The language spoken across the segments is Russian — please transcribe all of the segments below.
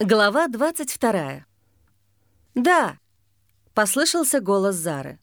Глава 22. «Да», — послышался голос Зары.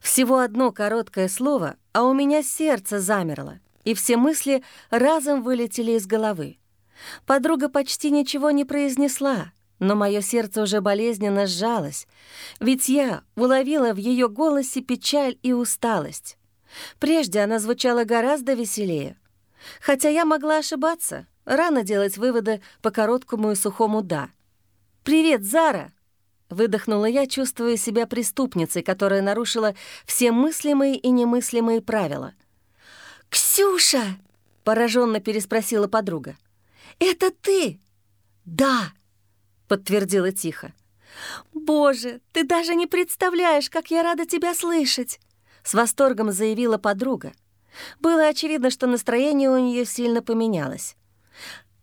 Всего одно короткое слово, а у меня сердце замерло, и все мысли разом вылетели из головы. Подруга почти ничего не произнесла, но мое сердце уже болезненно сжалось, ведь я уловила в ее голосе печаль и усталость. Прежде она звучала гораздо веселее. Хотя я могла ошибаться — Рано делать выводы по короткому и сухому «да». «Привет, Зара!» — выдохнула я, чувствуя себя преступницей, которая нарушила все мыслимые и немыслимые правила. «Ксюша!» — пораженно переспросила подруга. «Это ты?» «Да!» — подтвердила тихо. «Боже, ты даже не представляешь, как я рада тебя слышать!» С восторгом заявила подруга. Было очевидно, что настроение у нее сильно поменялось.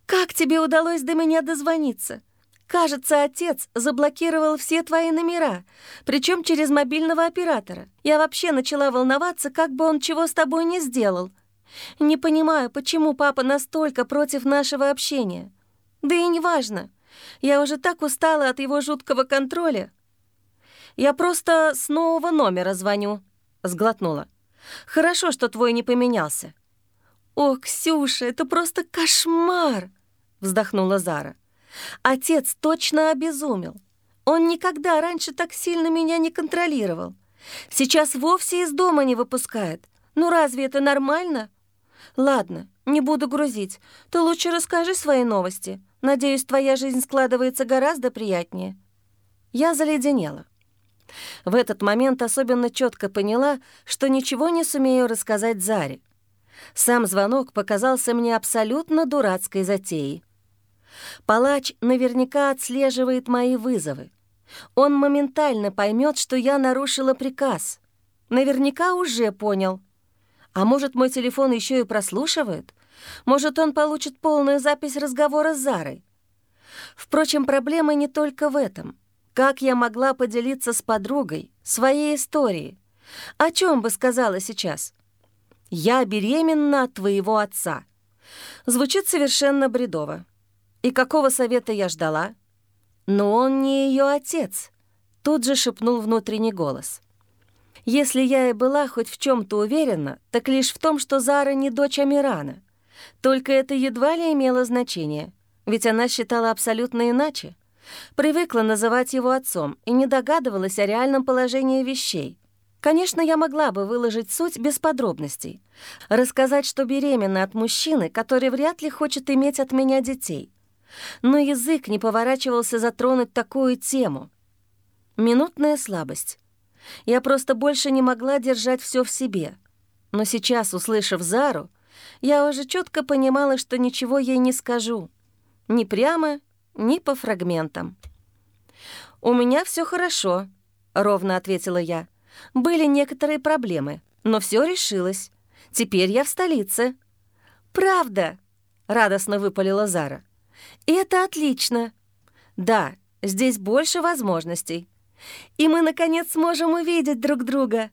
«Как тебе удалось до меня дозвониться? Кажется, отец заблокировал все твои номера, причем через мобильного оператора. Я вообще начала волноваться, как бы он чего с тобой не сделал. Не понимаю, почему папа настолько против нашего общения. Да и неважно. Я уже так устала от его жуткого контроля. Я просто с нового номера звоню», — сглотнула. «Хорошо, что твой не поменялся». «О, Ксюша, это просто кошмар!» — вздохнула Зара. «Отец точно обезумел. Он никогда раньше так сильно меня не контролировал. Сейчас вовсе из дома не выпускает. Ну разве это нормально? Ладно, не буду грузить. Ты лучше расскажи свои новости. Надеюсь, твоя жизнь складывается гораздо приятнее». Я заледенела. В этот момент особенно четко поняла, что ничего не сумею рассказать Заре. Сам звонок показался мне абсолютно дурацкой затеей. Палач наверняка отслеживает мои вызовы. Он моментально поймет, что я нарушила приказ. Наверняка уже понял. А может, мой телефон еще и прослушивает? Может, он получит полную запись разговора с Зарой? Впрочем, проблема не только в этом. Как я могла поделиться с подругой своей историей? О чем бы сказала сейчас? «Я беременна от твоего отца». Звучит совершенно бредово. И какого совета я ждала? Но он не ее отец, тут же шепнул внутренний голос. Если я и была хоть в чем то уверена, так лишь в том, что Зара не дочь Амирана. Только это едва ли имело значение, ведь она считала абсолютно иначе. Привыкла называть его отцом и не догадывалась о реальном положении вещей. Конечно, я могла бы выложить суть без подробностей. Рассказать, что беременна от мужчины, который вряд ли хочет иметь от меня детей но язык не поворачивался затронуть такую тему. Минутная слабость. Я просто больше не могла держать все в себе. Но сейчас, услышав Зару, я уже четко понимала, что ничего ей не скажу. Ни прямо, ни по фрагментам. «У меня все хорошо», — ровно ответила я. «Были некоторые проблемы, но все решилось. Теперь я в столице». «Правда?» — радостно выпалила Зара. «Это отлично. Да, здесь больше возможностей. И мы, наконец, сможем увидеть друг друга».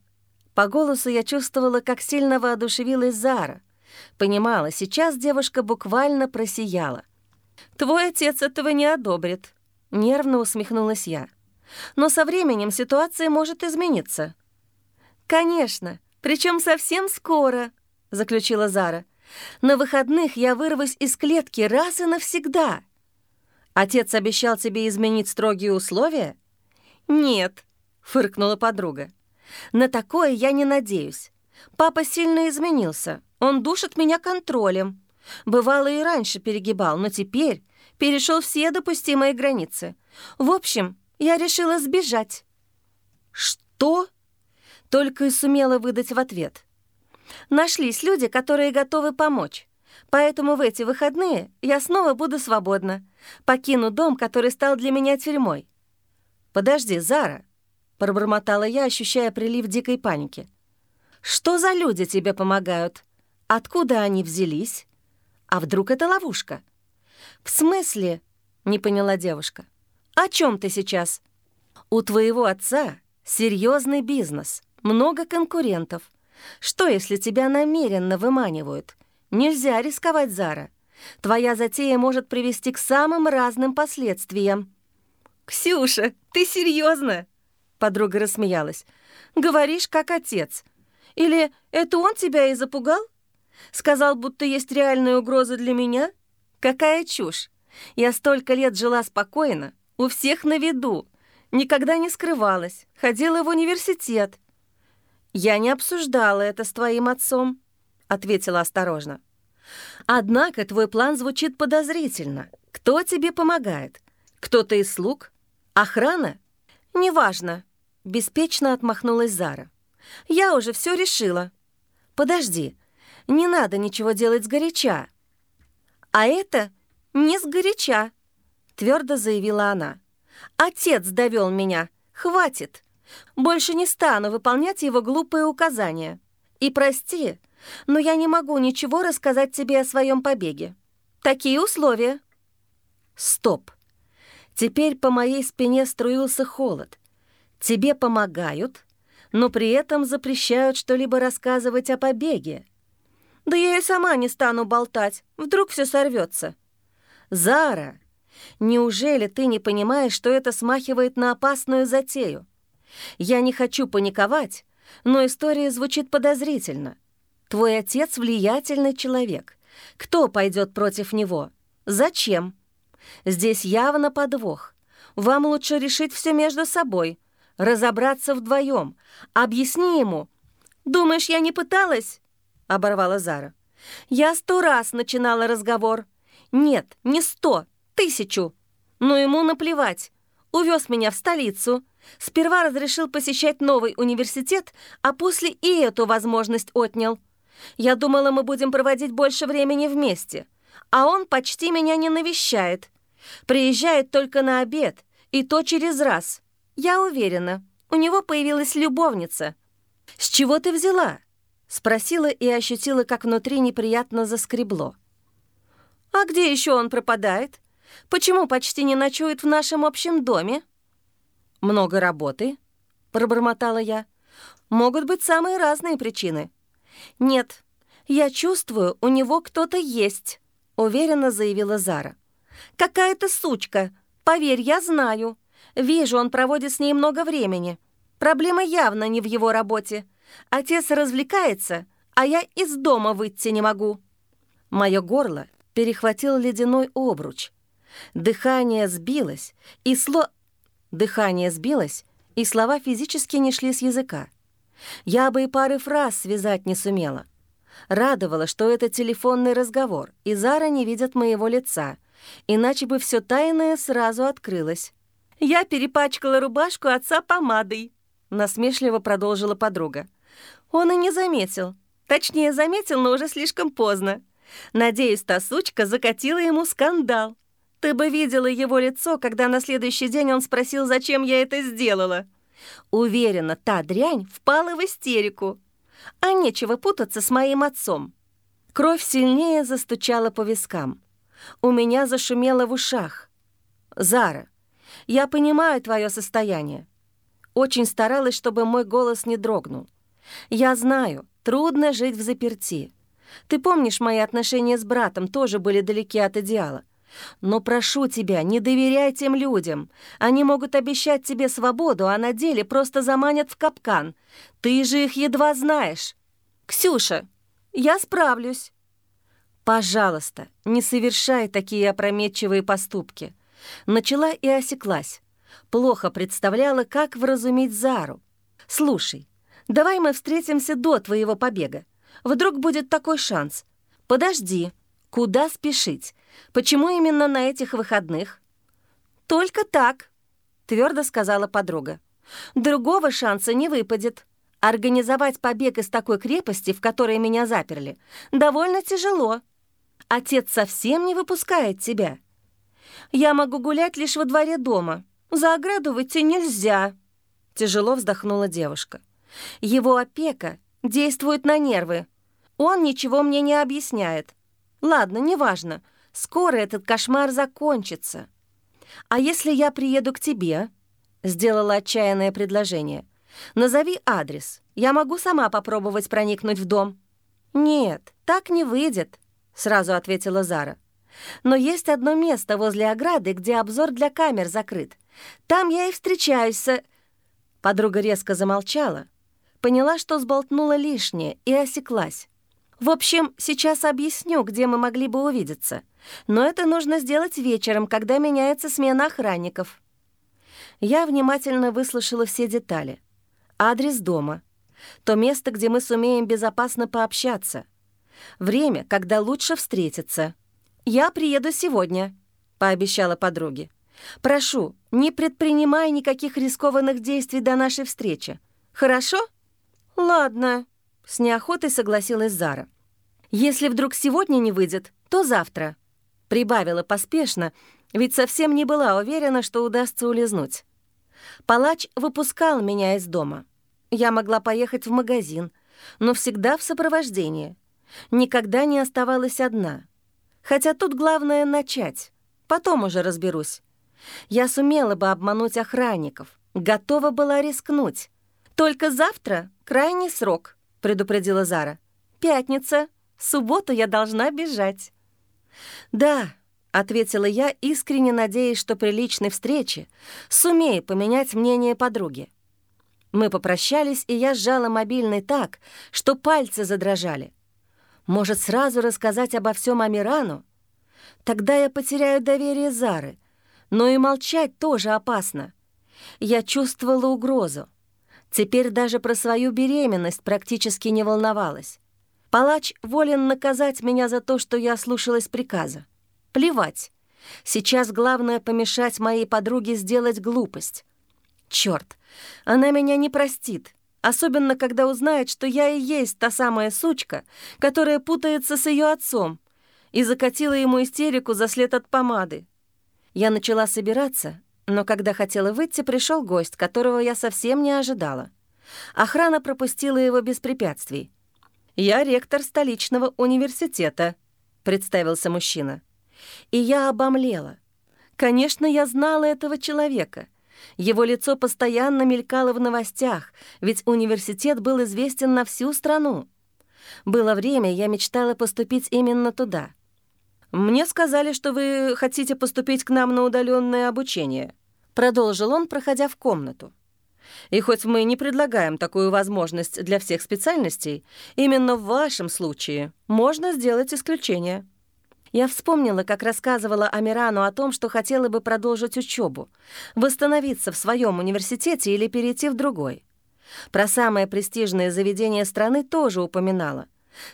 По голосу я чувствовала, как сильно воодушевилась Зара. Понимала, сейчас девушка буквально просияла. «Твой отец этого не одобрит», — нервно усмехнулась я. «Но со временем ситуация может измениться». «Конечно, причем совсем скоро», — заключила Зара. На выходных я вырвусь из клетки раз и навсегда. Отец обещал тебе изменить строгие условия? Нет, фыркнула подруга. На такое я не надеюсь. Папа сильно изменился. Он душит меня контролем. Бывало и раньше перегибал, но теперь перешел все допустимые границы. В общем, я решила сбежать. Что? Только и сумела выдать в ответ. Нашлись люди, которые готовы помочь. Поэтому в эти выходные я снова буду свободна. Покину дом, который стал для меня тюрьмой. «Подожди, Зара», — пробормотала я, ощущая прилив дикой паники. «Что за люди тебе помогают? Откуда они взялись? А вдруг это ловушка?» «В смысле?» — не поняла девушка. «О чем ты сейчас?» «У твоего отца серьезный бизнес, много конкурентов. Что, если тебя намеренно выманивают? Нельзя рисковать, Зара. Твоя затея может привести к самым разным последствиям». «Ксюша, ты серьезно? Подруга рассмеялась. «Говоришь, как отец. Или это он тебя и запугал? Сказал, будто есть реальная угроза для меня? Какая чушь! Я столько лет жила спокойно, у всех на виду, никогда не скрывалась, ходила в университет. Я не обсуждала это с твоим отцом, ответила осторожно. Однако твой план звучит подозрительно. Кто тебе помогает? Кто-то из слуг? Охрана? Неважно, беспечно отмахнулась Зара. Я уже все решила. Подожди, не надо ничего делать сгоряча. А это не сгоряча, твердо заявила она. Отец довел меня. Хватит. Больше не стану выполнять его глупые указания. И прости, но я не могу ничего рассказать тебе о своем побеге. Такие условия. Стоп. Теперь по моей спине струился холод. Тебе помогают, но при этом запрещают что-либо рассказывать о побеге. Да я и сама не стану болтать, вдруг все сорвется. Зара, неужели ты не понимаешь, что это смахивает на опасную затею? Я не хочу паниковать, но история звучит подозрительно. Твой отец влиятельный человек. Кто пойдет против него? Зачем? Здесь явно подвох. Вам лучше решить все между собой, разобраться вдвоем. Объясни ему. «Думаешь, я не пыталась?» — оборвала Зара. «Я сто раз начинала разговор. Нет, не сто, тысячу. Но ему наплевать. Увез меня в столицу. Сперва разрешил посещать новый университет, а после и эту возможность отнял. Я думала, мы будем проводить больше времени вместе. А он почти меня не навещает. Приезжает только на обед, и то через раз. Я уверена, у него появилась любовница. «С чего ты взяла?» Спросила и ощутила, как внутри неприятно заскребло. «А где еще он пропадает? Почему почти не ночует в нашем общем доме?» «Много работы», — пробормотала я. «Могут быть самые разные причины». «Нет, я чувствую, у него кто-то есть», — уверенно заявила Зара. «Какая-то сучка. Поверь, я знаю. Вижу, он проводит с ней много времени. Проблема явно не в его работе. Отец развлекается, а я из дома выйти не могу». Мое горло перехватил ледяной обруч. Дыхание сбилось, и сло... Дыхание сбилось, и слова физически не шли с языка. Я бы и пары фраз связать не сумела. Радовало, что это телефонный разговор, и Зара не видит моего лица, иначе бы все тайное сразу открылось. «Я перепачкала рубашку отца помадой», — насмешливо продолжила подруга. Он и не заметил. Точнее, заметил, но уже слишком поздно. Надеюсь, та сучка закатила ему скандал. Ты бы видела его лицо, когда на следующий день он спросил, зачем я это сделала. Уверена, та дрянь впала в истерику. А нечего путаться с моим отцом. Кровь сильнее застучала по вискам. У меня зашумело в ушах. «Зара, я понимаю твое состояние. Очень старалась, чтобы мой голос не дрогнул. Я знаю, трудно жить в заперти. Ты помнишь, мои отношения с братом тоже были далеки от идеала. Но прошу тебя, не доверяй тем людям. Они могут обещать тебе свободу, а на деле просто заманят в капкан. Ты же их едва знаешь. Ксюша, я справлюсь. Пожалуйста, не совершай такие опрометчивые поступки. Начала и осеклась. Плохо представляла, как вразумить Зару. «Слушай, давай мы встретимся до твоего побега. Вдруг будет такой шанс. Подожди, куда спешить? Почему именно на этих выходных?» «Только так», — твердо сказала подруга. «Другого шанса не выпадет. Организовать побег из такой крепости, в которой меня заперли, довольно тяжело. Отец совсем не выпускает тебя. Я могу гулять лишь во дворе дома. За ограду выйти нельзя», — тяжело вздохнула девушка. «Его опека действует на нервы. Он ничего мне не объясняет. Ладно, неважно. Скоро этот кошмар закончится. А если я приеду к тебе?» — сделала отчаянное предложение. «Назови адрес. Я могу сама попробовать проникнуть в дом». «Нет, так не выйдет», — сразу ответила Зара. Но есть одно место возле ограды, где обзор для камер закрыт. Там я и встречаюсь с...» Подруга резко замолчала, поняла, что сболтнула лишнее, и осеклась. «В общем, сейчас объясню, где мы могли бы увидеться. Но это нужно сделать вечером, когда меняется смена охранников». Я внимательно выслушала все детали. Адрес дома. То место, где мы сумеем безопасно пообщаться. Время, когда лучше встретиться. «Я приеду сегодня», — пообещала подруге. «Прошу, не предпринимай никаких рискованных действий до нашей встречи. Хорошо?» «Ладно», — с неохотой согласилась Зара. «Если вдруг сегодня не выйдет, то завтра», — прибавила поспешно, ведь совсем не была уверена, что удастся улизнуть. Палач выпускал меня из дома. Я могла поехать в магазин, но всегда в сопровождении. Никогда не оставалась одна. Хотя тут главное — начать. Потом уже разберусь. Я сумела бы обмануть охранников, готова была рискнуть. «Только завтра крайний срок», — предупредила Зара. «Пятница. В субботу я должна бежать». «Да», — ответила я, искренне надеясь, что при личной встрече сумею поменять мнение подруги. Мы попрощались, и я сжала мобильный так, что пальцы задрожали. Может, сразу рассказать обо всем Амирану? Тогда я потеряю доверие Зары. Но и молчать тоже опасно. Я чувствовала угрозу. Теперь даже про свою беременность практически не волновалась. Палач волен наказать меня за то, что я слушалась приказа. Плевать. Сейчас главное помешать моей подруге сделать глупость. Черт, она меня не простит, особенно когда узнает, что я и есть та самая сучка, которая путается с ее отцом и закатила ему истерику за след от помады. Я начала собираться, но когда хотела выйти, пришел гость, которого я совсем не ожидала. Охрана пропустила его без препятствий. «Я ректор столичного университета», — представился мужчина. И я обомлела. Конечно, я знала этого человека. Его лицо постоянно мелькало в новостях, ведь университет был известен на всю страну. Было время, я мечтала поступить именно туда. «Мне сказали, что вы хотите поступить к нам на удаленное обучение», продолжил он, проходя в комнату. «И хоть мы не предлагаем такую возможность для всех специальностей, именно в вашем случае можно сделать исключение». Я вспомнила, как рассказывала Амирану о том, что хотела бы продолжить учебу, восстановиться в своем университете или перейти в другой. Про самое престижное заведение страны тоже упоминала,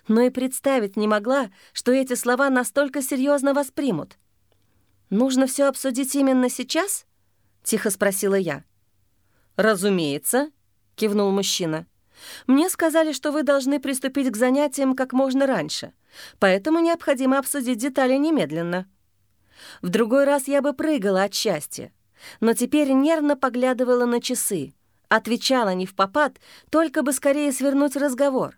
но и представить не могла, что эти слова настолько серьезно воспримут. «Нужно все обсудить именно сейчас?» — тихо спросила я. «Разумеется», — кивнул мужчина. «Мне сказали, что вы должны приступить к занятиям как можно раньше, поэтому необходимо обсудить детали немедленно». В другой раз я бы прыгала от счастья, но теперь нервно поглядывала на часы, отвечала не в попад, только бы скорее свернуть разговор.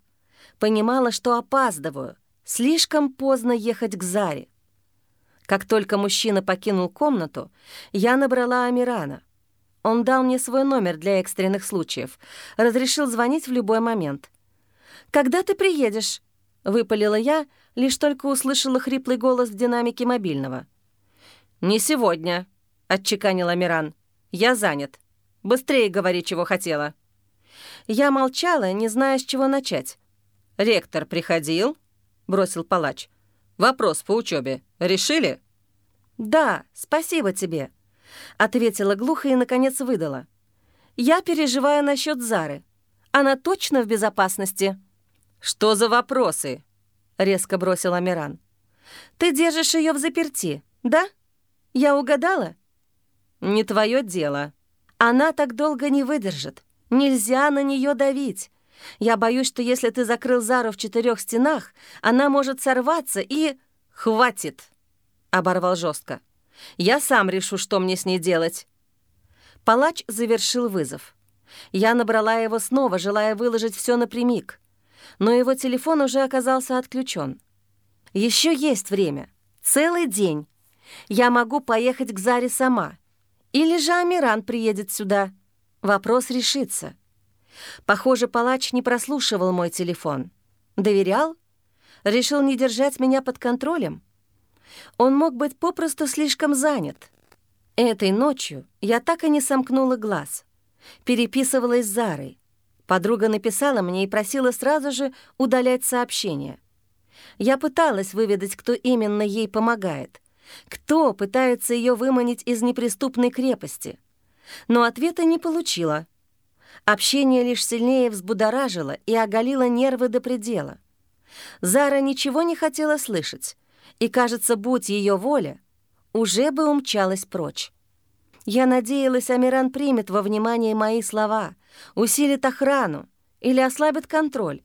Понимала, что опаздываю, слишком поздно ехать к Заре. Как только мужчина покинул комнату, я набрала Амирана. Он дал мне свой номер для экстренных случаев, разрешил звонить в любой момент. «Когда ты приедешь?» — выпалила я, лишь только услышала хриплый голос в динамике мобильного. «Не сегодня», — отчеканил Амиран. «Я занят. Быстрее говори, чего хотела». Я молчала, не зная, с чего начать. «Ректор приходил?» — бросил палач. «Вопрос по учебе решили?» «Да, спасибо тебе», — ответила глухо и, наконец, выдала. «Я переживаю насчет Зары. Она точно в безопасности?» «Что за вопросы?» — резко бросил Амиран. «Ты держишь ее в заперти, да? Я угадала?» «Не твое дело». «Она так долго не выдержит. Нельзя на нее давить. Я боюсь, что если ты закрыл Зару в четырех стенах, она может сорваться и...» «Хватит!» — оборвал жестко. Я сам решу, что мне с ней делать». Палач завершил вызов. Я набрала его снова, желая выложить все напрямик. Но его телефон уже оказался отключен. Еще есть время. Целый день. Я могу поехать к Заре сама. Или же Амиран приедет сюда. Вопрос решится. Похоже, палач не прослушивал мой телефон. Доверял? Решил не держать меня под контролем? Он мог быть попросту слишком занят. Этой ночью я так и не сомкнула глаз. Переписывалась с Зарой. Подруга написала мне и просила сразу же удалять сообщение. Я пыталась выведать, кто именно ей помогает, кто пытается ее выманить из неприступной крепости. Но ответа не получила. Общение лишь сильнее взбудоражило и оголило нервы до предела. Зара ничего не хотела слышать, и, кажется, будь ее воля, уже бы умчалась прочь. Я надеялась, Амиран примет во внимание мои слова, усилит охрану или ослабит контроль,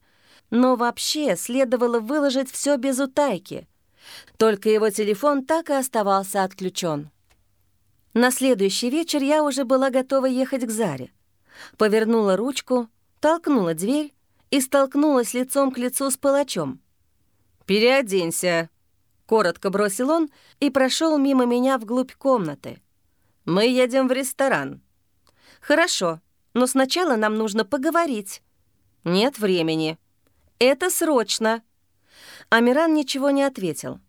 но вообще следовало выложить все без утайки. Только его телефон так и оставался отключен. На следующий вечер я уже была готова ехать к Заре. Повернула ручку, толкнула дверь и столкнулась лицом к лицу с палачом. «Переоденься», — коротко бросил он и прошел мимо меня вглубь комнаты. «Мы едем в ресторан». «Хорошо, но сначала нам нужно поговорить». «Нет времени». «Это срочно!» Амиран ничего не ответил.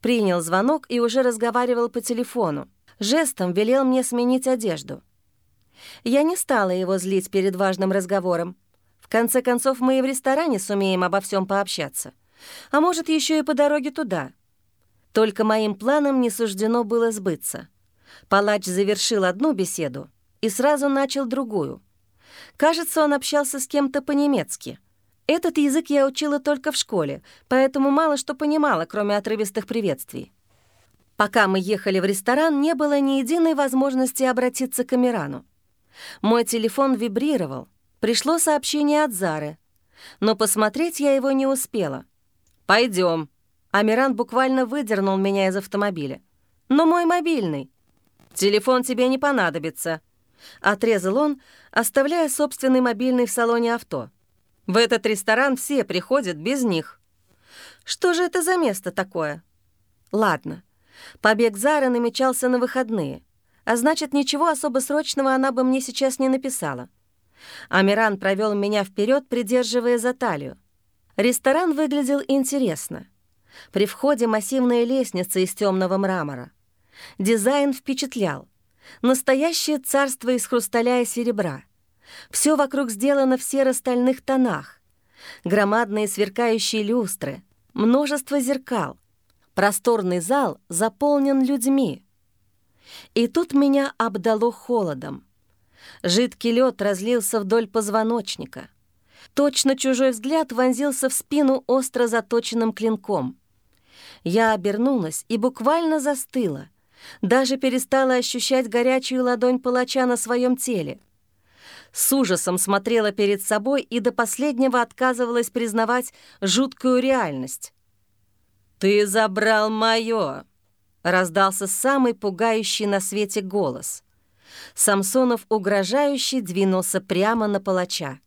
Принял звонок и уже разговаривал по телефону. Жестом велел мне сменить одежду. Я не стала его злить перед важным разговором. В конце концов, мы и в ресторане сумеем обо всем пообщаться. А может, еще и по дороге туда. Только моим планам не суждено было сбыться. Палач завершил одну беседу и сразу начал другую. Кажется, он общался с кем-то по-немецки — этот язык я учила только в школе, поэтому мало что понимала, кроме отрывистых приветствий. Пока мы ехали в ресторан, не было ни единой возможности обратиться к Амирану. Мой телефон вибрировал, пришло сообщение от Зары, но посмотреть я его не успела. Пойдем. Амиран буквально выдернул меня из автомобиля. «Но мой мобильный. Телефон тебе не понадобится», — отрезал он, оставляя собственный мобильный в салоне авто. В этот ресторан все приходят без них. Что же это за место такое? Ладно, побег Зары намечался на выходные, а значит, ничего особо срочного она бы мне сейчас не написала. Амиран провел меня вперед, придерживая за талию. Ресторан выглядел интересно. При входе массивная лестница из темного мрамора. Дизайн впечатлял. Настоящее царство из хрусталя и серебра — все вокруг сделано в серо-стальных тонах. Громадные сверкающие люстры, множество зеркал. Просторный зал заполнен людьми. И тут меня обдало холодом. Жидкий лед разлился вдоль позвоночника. Точно чужой взгляд вонзился в спину остро заточенным клинком. Я обернулась и буквально застыла, даже перестала ощущать горячую ладонь палача на своем теле с ужасом смотрела перед собой и до последнего отказывалась признавать жуткую реальность. «Ты забрал моё!» — раздался самый пугающий на свете голос. Самсонов угрожающе двинулся прямо на палача.